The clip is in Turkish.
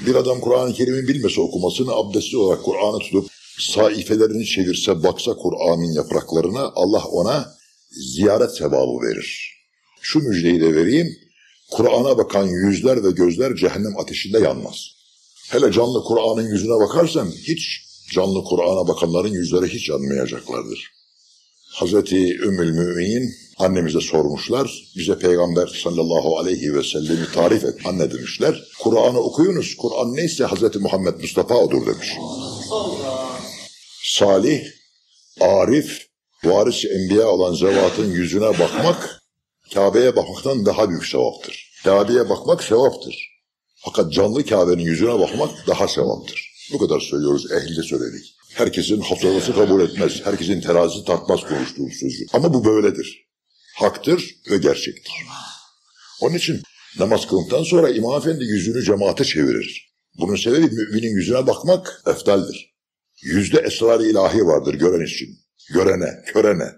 Bir adam Kur'an-ı Kerim'i bilmese okumasını abdestli olarak Kur'an'ı tutup saifelerini çevirse baksa Kur'an'ın yapraklarına Allah ona ziyaret sevabı verir. Şu müjdeyi de vereyim. Kur'an'a bakan yüzler ve gözler cehennem ateşinde yanmaz. Hele canlı Kur'an'ın yüzüne bakarsan hiç canlı Kur'an'a bakanların yüzleri hiç yanmayacaklardır. Hazreti Ümmül Müminin annemize sormuşlar. Bize Peygamber sallallahu aleyhi ve sellemi tarif et anne demişler. Kur'an'ı okuyunuz. Kur'an neyse Hazreti Muhammed Mustafa odur demiş. Salih, arif, varis enbiya olan zevatın yüzüne bakmak Kabe'ye bakmaktan daha büyük sevaptır. Kabe'ye bakmak sevaptır. Fakat canlı Kabe'nin yüzüne bakmak daha sevaptır. Bu kadar söylüyoruz, ehlice söyledik. Herkesin hafızası kabul etmez, herkesin terazisi tartmaz konuştuğu sözü. Ama bu böyledir. Haktır ve gerçektir. Onun için namaz kıldıktan sonra İmam Efendi yüzünü cemaate çevirir. Bunun sebebi müminin yüzüne bakmak eftaldir. Yüzde esrar ilahi vardır gören için. Görene, körene.